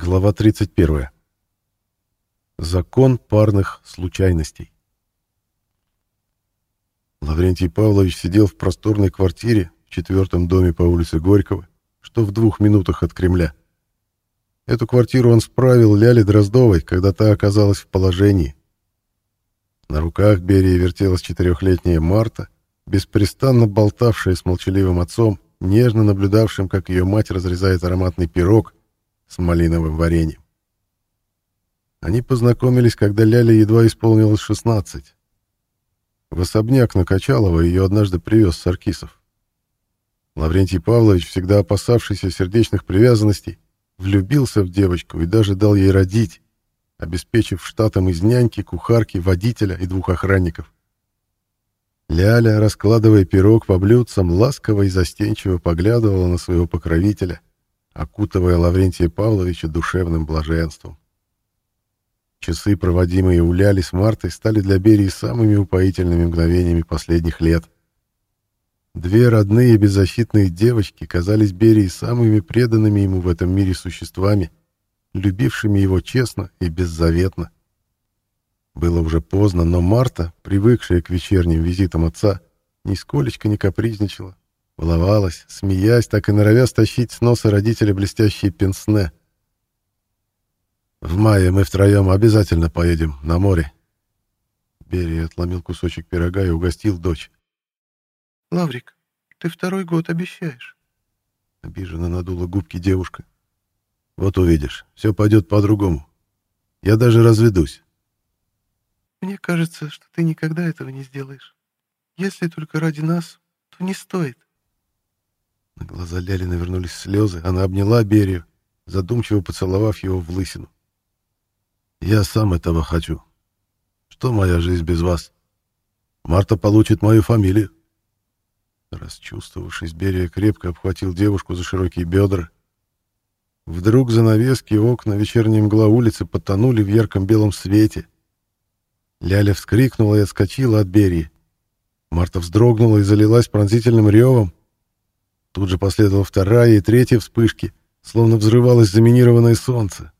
Глава 31. Закон парных случайностей. Лаврентий Павлович сидел в просторной квартире в четвертом доме по улице Горького, что в двух минутах от Кремля. Эту квартиру он справил Ляле Дроздовой, когда та оказалась в положении. На руках Берии вертелась четырехлетняя Марта, беспрестанно болтавшая с молчаливым отцом, нежно наблюдавшим, как ее мать разрезает ароматный пирог, с малиновым вареньем. Они познакомились, когда Ляля едва исполнилось 16. В особняк на Качалова ее однажды привез Саркисов. Лаврентий Павлович, всегда опасавшийся сердечных привязанностей, влюбился в девочку и даже дал ей родить, обеспечив штатом из няньки, кухарки, водителя и двух охранников. Ляля, раскладывая пирог по блюдцам, ласково и застенчиво поглядывала на своего покровителя, окутывая Лаврентия Павловича душевным блаженством. Часы, проводимые у Ляли с Мартой, стали для Берии самыми упоительными мгновениями последних лет. Две родные беззащитные девочки казались Берии самыми преданными ему в этом мире существами, любившими его честно и беззаветно. Было уже поздно, но Марта, привыкшая к вечерним визитам отца, нисколечко не капризничала, Воловалась, смеясь, так и норовя стащить с носа родителя блестящие пенсне. «В мае мы втроем обязательно поедем на море». Берия отломил кусочек пирога и угостил дочь. «Лаврик, ты второй год обещаешь». Обиженно надула губки девушка. «Вот увидишь, все пойдет по-другому. Я даже разведусь». «Мне кажется, что ты никогда этого не сделаешь. Если только ради нас, то не стоит». На глаза Ляли навернулись слезы. Она обняла Берию, задумчиво поцеловав его в лысину. «Я сам этого хочу. Что моя жизнь без вас? Марта получит мою фамилию». Расчувствовавшись, Берия крепко обхватил девушку за широкие бедра. Вдруг занавески окна вечерней мгла улицы потонули в ярком белом свете. Ляля вскрикнула и отскочила от Берии. Марта вздрогнула и залилась пронзительным ревом. Тут же последовала вторая и третья вспышки, словно взрывалось заминированное солнце.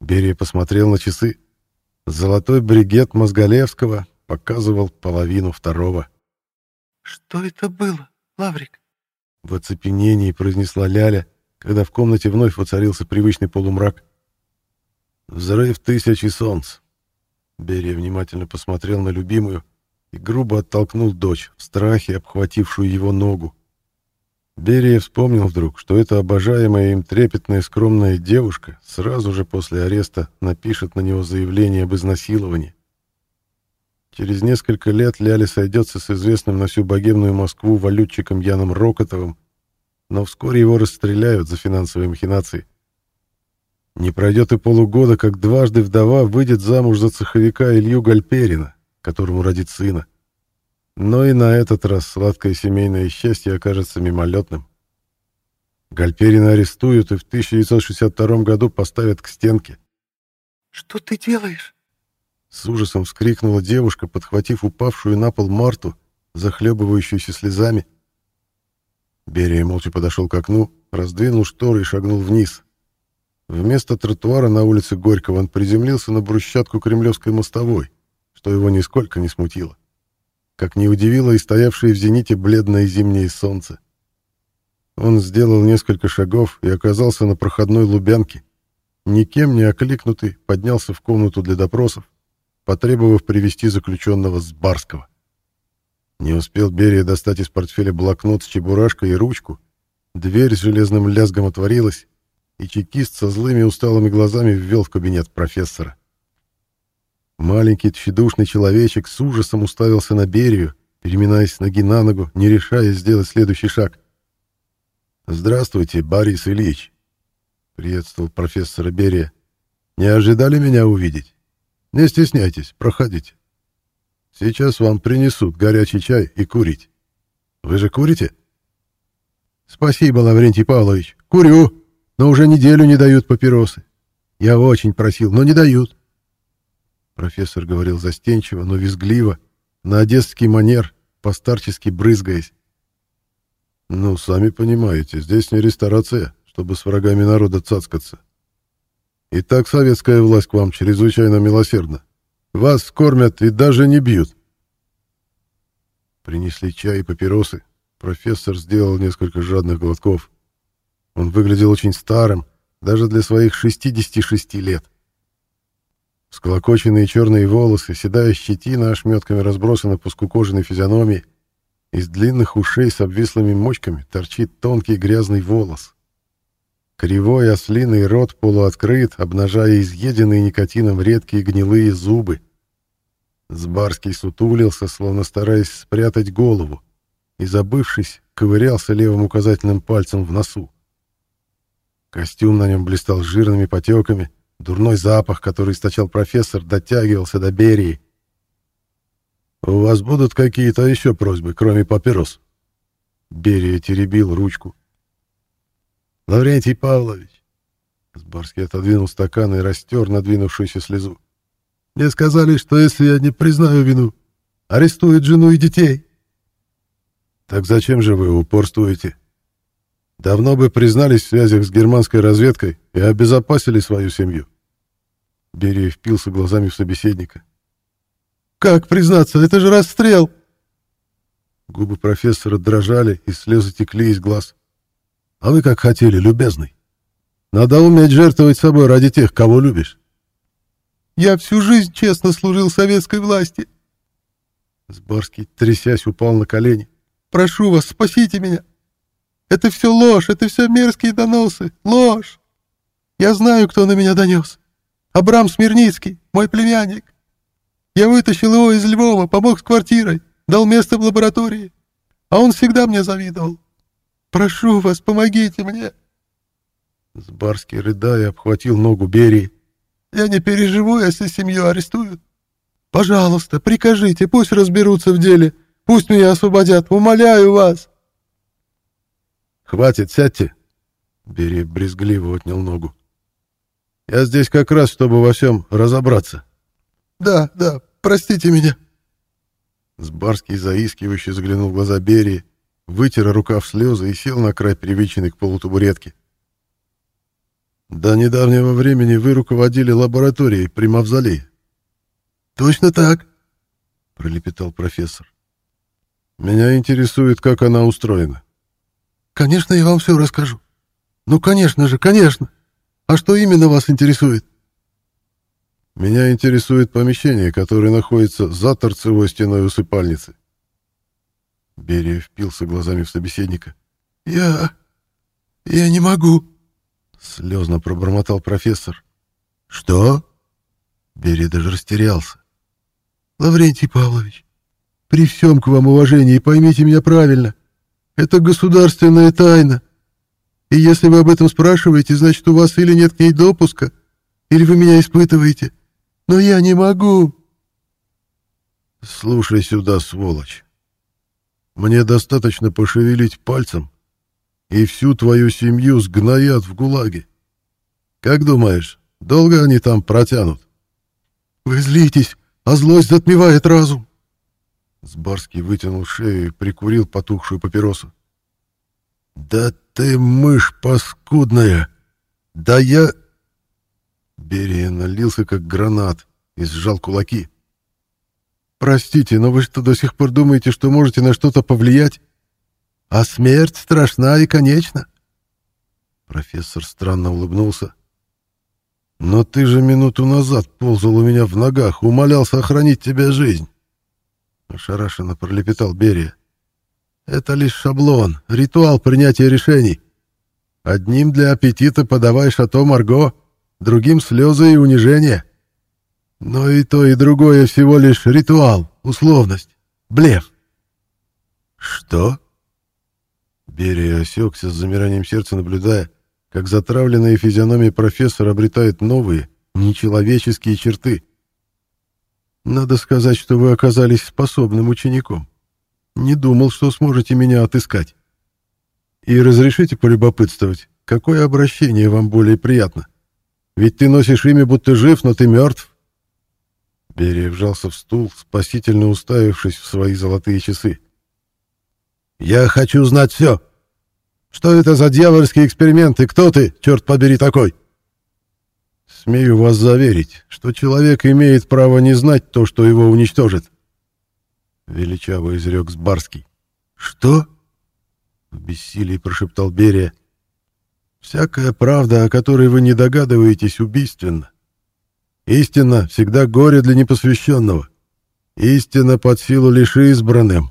Берия посмотрел на часы. Золотой бригет Мозголевского показывал половину второго. «Что это было, Лаврик?» В оцепенении произнесла Ляля, когда в комнате вновь воцарился привычный полумрак. «Взрыв тысячи солнц». Берия внимательно посмотрел на любимую и грубо оттолкнул дочь, в страхе обхватившую его ногу. Берия вспомнил вдруг, что эта обожаемая им трепетная скромная девушка сразу же после ареста напишет на него заявление об изнасиловании. Через несколько лет Ляля сойдется с известным на всю богемную Москву валютчиком Яном Рокотовым, но вскоре его расстреляют за финансовые махинации. Не пройдет и полугода, как дважды вдова выйдет замуж за цеховика Илью Гальперина, которому родит сына. Но и на этот раз сладкое семейное счастье окажется мимолетным. Гальперина арестуют и в 1962 году поставят к стенке. «Что ты делаешь?» С ужасом вскрикнула девушка, подхватив упавшую на пол Марту, захлебывающуюся слезами. Берия молча подошел к окну, раздвинул шторы и шагнул вниз. Вместо тротуара на улице Горького он приземлился на брусчатку Кремлевской мостовой, что его нисколько не смутило как не удивило и стоявшее в зените бледное зимнее солнце. Он сделал несколько шагов и оказался на проходной Лубянке. Никем не окликнутый поднялся в комнату для допросов, потребовав привести заключенного с Барского. Не успел Берия достать из портфеля блокнот с чебурашкой и ручку. Дверь с железным лязгом отворилась, и чекист со злыми усталыми глазами ввел в кабинет профессора. Маленький тщедушный человечек с ужасом уставился на Берию, переминаясь ноги на ногу, не решаясь сделать следующий шаг. «Здравствуйте, Борис Ильич!» — приветствовал профессора Берия. «Не ожидали меня увидеть? Не стесняйтесь, проходите. Сейчас вам принесут горячий чай и курить. Вы же курите?» «Спасибо, Лаврентий Павлович. Курю, но уже неделю не дают папиросы. Я очень просил, но не дают. Профессор говорил застенчиво, но визгливо, на одесский манер, постарчески брызгаясь. «Ну, сами понимаете, здесь не ресторация, чтобы с врагами народа цацкаться. И так советская власть к вам чрезвычайно милосердна. Вас кормят и даже не бьют. Принесли чай и папиросы. Профессор сделал несколько жадных глотков. Он выглядел очень старым, даже для своих 66 лет. Склокоченные черные волосы, седая щетина ошметками разбросана по скукоженной физиономии. Из длинных ушей с обвислыми мочками торчит тонкий грязный волос. Кривой ослиный рот полуоткрыт, обнажая изъеденные никотином редкие гнилые зубы. Сбарский сутулился, словно стараясь спрятать голову, и, забывшись, ковырялся левым указательным пальцем в носу. Костюм на нем блистал жирными потеками, дурной запах, который источал профессор, дотягивался до Берии. «У вас будут какие-то еще просьбы, кроме папирос?» Берия теребил ручку. «Лаврентий Павлович!» Сбарский отодвинул стакан и растер надвинувшуюся слезу. Мне сказали, что если я не признаю вину, арестуют жену и детей. Так зачем же вы упорствуете? Давно бы признались в связях с германской разведкой и обезопасили свою семью. Берия впился глазами в собеседника. «Как признаться? Это же расстрел!» Губы профессора дрожали, и слезы текли из глаз. «А вы как хотели, любезный. Надо уметь жертвовать собой ради тех, кого любишь. Я всю жизнь честно служил советской власти. Сборский, трясясь, упал на колени. Прошу вас, спасите меня. Это все ложь, это все мерзкие доносы. Ложь. Я знаю, кто на меня донес. Абрам Смирницкий, мой племянник. Я вытащил его из Львова, помог с квартирой, дал место в лаборатории. А он всегда мне завидовал. Прошу вас, помогите мне. Сбарский, рыдая, обхватил ногу Берии. Я не переживу, если семью арестуют. Пожалуйста, прикажите, пусть разберутся в деле. Пусть меня освободят, умоляю вас. Хватит, сядьте. Бери брезгливо отнял ногу. Я здесь как раз, чтобы во всем разобраться. Да, да, простите меня. Сбарский заискивающе заглянул в глаза Берии, вытер рукав слезы и сел на край привыченной к полу табуретки. До недавнего времени вы руководили лабораторией при Мавзолее. Точно так, пролепетал профессор. Меня интересует, как она устроена. Конечно, я вам все расскажу. Ну, конечно же, конечно. А что именно вас интересует? Меня интересует помещение, которое находится за торцевой стеной усыпальницы. Берия впился глазами в собеседника. Я... я не могу. Слезно пробормотал профессор. Что? Берия даже растерялся. Лаврентий Павлович, при всем к вам уважении, поймите меня правильно. Это государственная тайна. И если вы об этом спрашиваете, значит, у вас или нет к ней допуска, или вы меня испытываете. Но я не могу. Слушай сюда, сволочь. Мне достаточно пошевелить пальцем, и всю твою семью сгноят в ГУЛАГе. Как думаешь, долго они там протянут? Вы злитесь, а злость затмевает разум. Сбарский вытянул шею и прикурил потухшую папиросу. «Да ты мышь паскудная! Да я...» Берия налился, как гранат, и сжал кулаки. «Простите, но вы что, до сих пор думаете, что можете на что-то повлиять? А смерть страшна и конечна. Профессор странно улыбнулся. Но ты же минуту назад ползал у меня в ногах, умолял сохранить тебе жизнь. Ошарашенно пролепетал Берия. Это лишь шаблон, ритуал принятия решений. Одним для аппетита подавай шато Марго, другим слезы и унижение. Но и то, и другое всего лишь ритуал, условность, блеф. Что? Берия осекся с замиранием сердца, наблюдая, как затравленная физиономия профессора обретает новые, нечеловеческие черты. «Надо сказать, что вы оказались способным учеником. Не думал, что сможете меня отыскать. И разрешите полюбопытствовать, какое обращение вам более приятно? Ведь ты носишь имя, будто жив, но ты мертв». Берия вжался в стул, спасительно уставившись в свои золотые часы. «Я хочу знать все. Что это за дьявольский эксперимент и кто ты, черт побери, такой?» Смею вас заверить, что человек имеет право не знать то, что его уничтожит. Величаво изрек Сбарский. Что? В бессилии прошептал Берия. Всякая правда, о которой вы не догадываетесь, убийственна. Истина всегда горе для непосвященного. Истина под силу лишь избранным.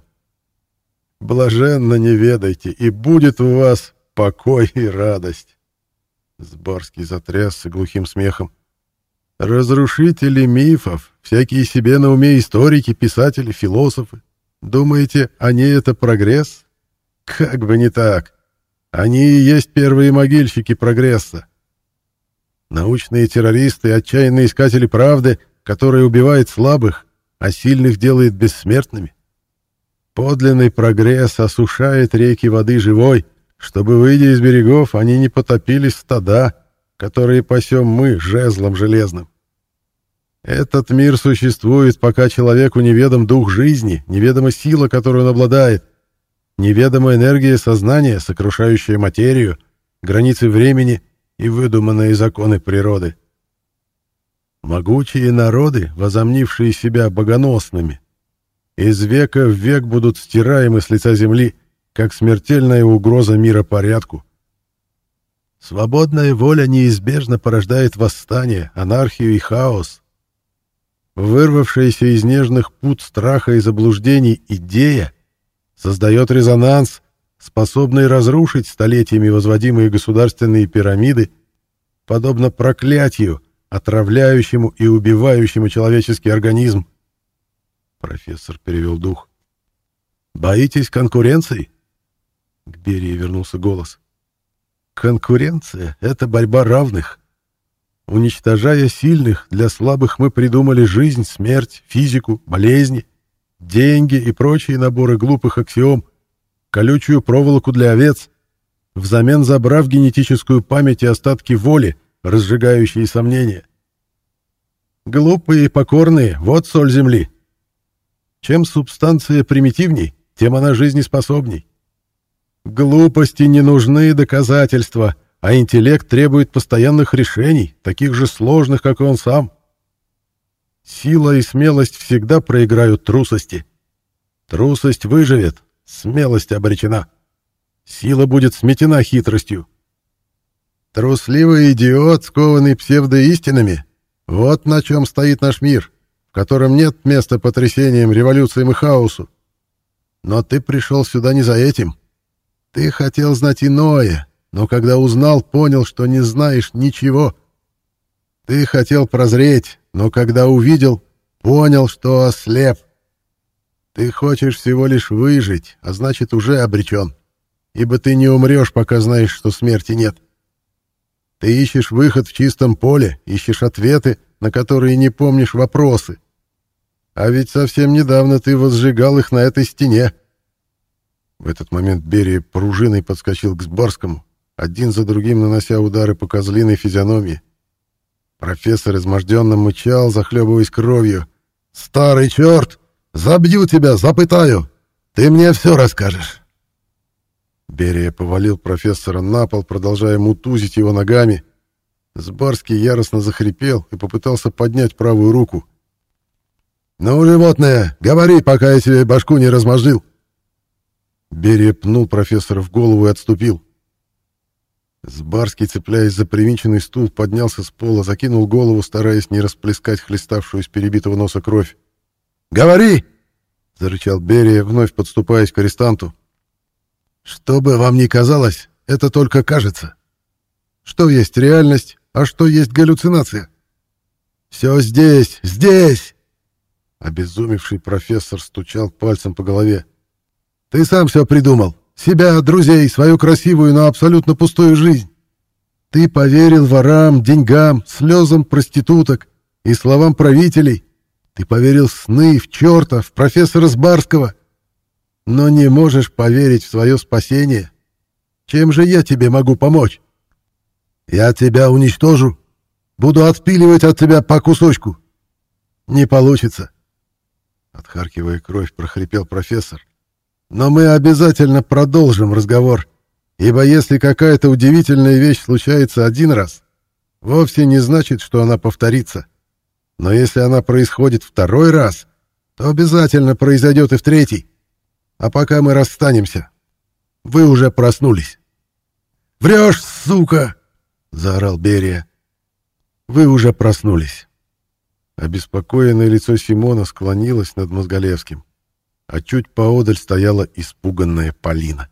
Блаженно не ведайте, и будет у вас покой и радость. Сборский затрясся глухим смехом. Разрушители мифов, всякие себе на уме историки, писатели, философы. Думаете, они это прогресс? Как бы не так. Они и есть первые могильщики прогресса. Научные террористы, отчаянные искатели правды, которые убивают слабых, а сильных делает бессмертными. Подлинный прогресс осушает реки воды живой, чтобы, выйдя из берегов, они не потопили стада, которые пасем мы жезлом железным. Этот мир существует, пока человеку неведом дух жизни, неведома сила, которую он обладает, неведома энергия сознания, сокрушающая материю, границы времени и выдуманные законы природы. Могучие народы, возомнившие себя богоносными, из века в век будут стираемы с лица земли, как смертельная угроза мира порядку. Свободная воля неизбежно порождает восстание, анархию и хаос. Вырвавшаяся из нежных пут страха и заблуждений идея создает резонанс, способный разрушить столетиями возводимые государственные пирамиды, подобно проклятию, отравляющему и убивающему человеческий организм. Профессор перевел дух. «Боитесь конкуренции?» К Берии вернулся голос. «Конкуренция — это борьба равных. Уничтожая сильных, для слабых мы придумали жизнь, смерть, физику, болезни, деньги и прочие наборы глупых аксиом, колючую проволоку для овец, взамен забрав генетическую память и остатки воли, разжигающие сомнения. Глупые и покорные — вот соль земли. Чем субстанция примитивней, тем она жизнеспособней. Глупости не нужны доказательства, а интеллект требует постоянных решений, таких же сложных, как и он сам. Сила и смелость всегда проиграют трусости. Трусость выживет, смелость обречена. Сила будет сметена хитростью. Трусливый идиот, скованный псевдоистинами, вот на чем стоит наш мир котором нет места потрясениям, революциям и хаосу. Но ты пришел сюда не за этим. Ты хотел знать иное, но когда узнал, понял, что не знаешь ничего. Ты хотел прозреть, но когда увидел, понял, что ослеп. Ты хочешь всего лишь выжить, а значит, уже обречен, ибо ты не умрешь, пока знаешь, что смерти нет. Ты ищешь выход в чистом поле, ищешь ответы, на которые не помнишь вопросы. А ведь совсем недавно ты возжигал их на этой стене. В этот момент Берия пружиной подскочил к Сборскому, один за другим нанося удары по козлиной физиономии. Профессор изможденно мычал, захлебываясь кровью. «Старый черт! Забью тебя, запытаю! Ты мне все расскажешь!» Берия повалил профессора на пол, продолжая мутузить его ногами. Сбарский яростно захрипел и попытался поднять правую руку. «Ну, животное, говори, пока я тебе башку не размозжил!» Берия пнул профессора в голову и отступил. Сбарский, цепляясь за привинченный стул, поднялся с пола, закинул голову, стараясь не расплескать хлеставшую из перебитого носа кровь. «Говори!» — зарычал Берия, вновь подступаясь к арестанту. «Что бы вам ни казалось, это только кажется. Что есть реальность, а что есть галлюцинация? Все здесь, здесь!» Обезумевший профессор стучал пальцем по голове. «Ты сам все придумал. Себя, друзей, свою красивую, но абсолютно пустую жизнь. Ты поверил ворам, деньгам, слезам проституток и словам правителей. Ты поверил в сны, в черта, в профессора Сбарского. Но не можешь поверить в свое спасение. Чем же я тебе могу помочь? Я тебя уничтожу. Буду отпиливать от тебя по кусочку. Не получится. Отхаркивая кровь, прохрипел профессор. «Но мы обязательно продолжим разговор, ибо если какая-то удивительная вещь случается один раз, вовсе не значит, что она повторится. Но если она происходит второй раз, то обязательно произойдет и в третий. А пока мы расстанемся, вы уже проснулись. «Врешь, сука!» — заорал Берия. «Вы уже проснулись». Обеспокоенное лицо Симона склонилось над Мозголевским, а чуть поодаль стояла испуганная Полина.